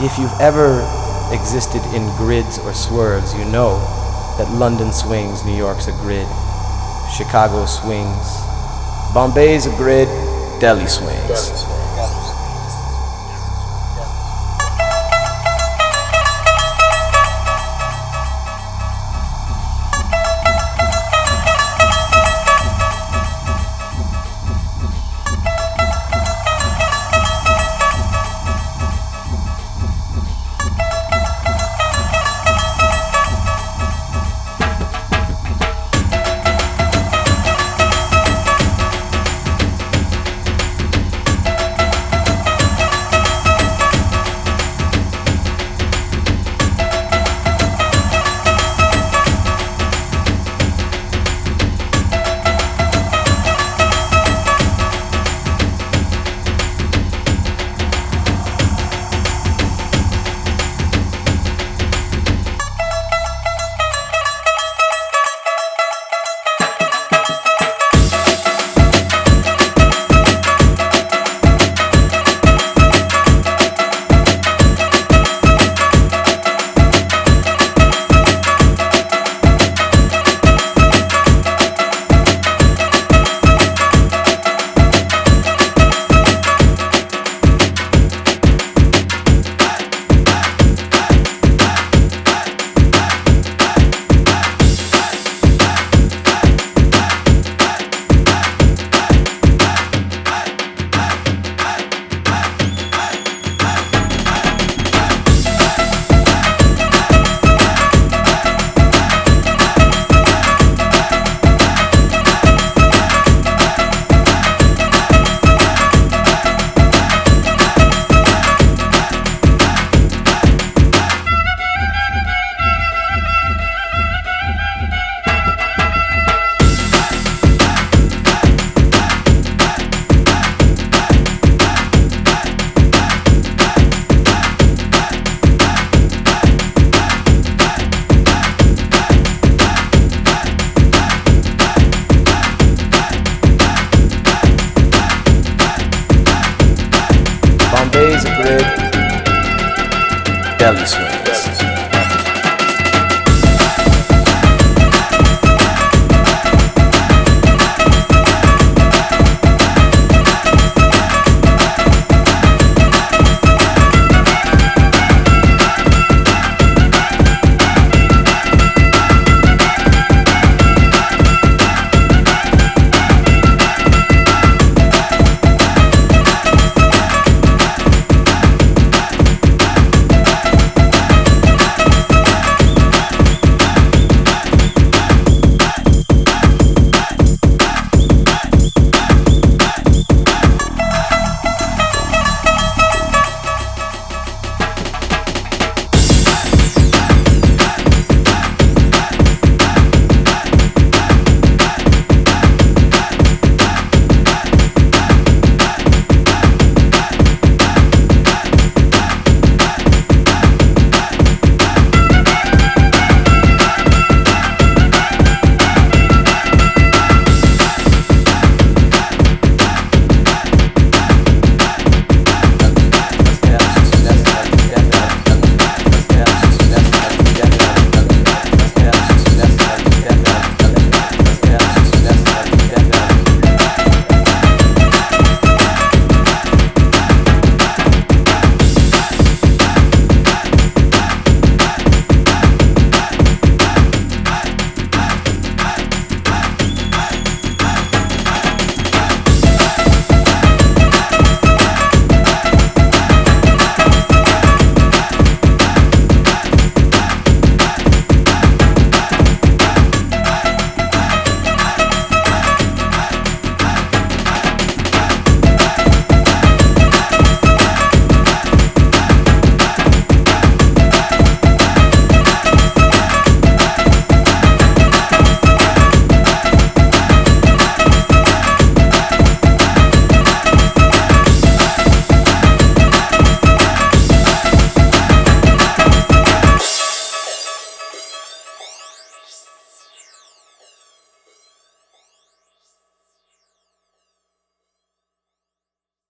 If you've ever existed in grids or swerves, you know that London swings, New York's a grid, Chicago swings, Bombay's a grid, Delhi swings. Delhi swings.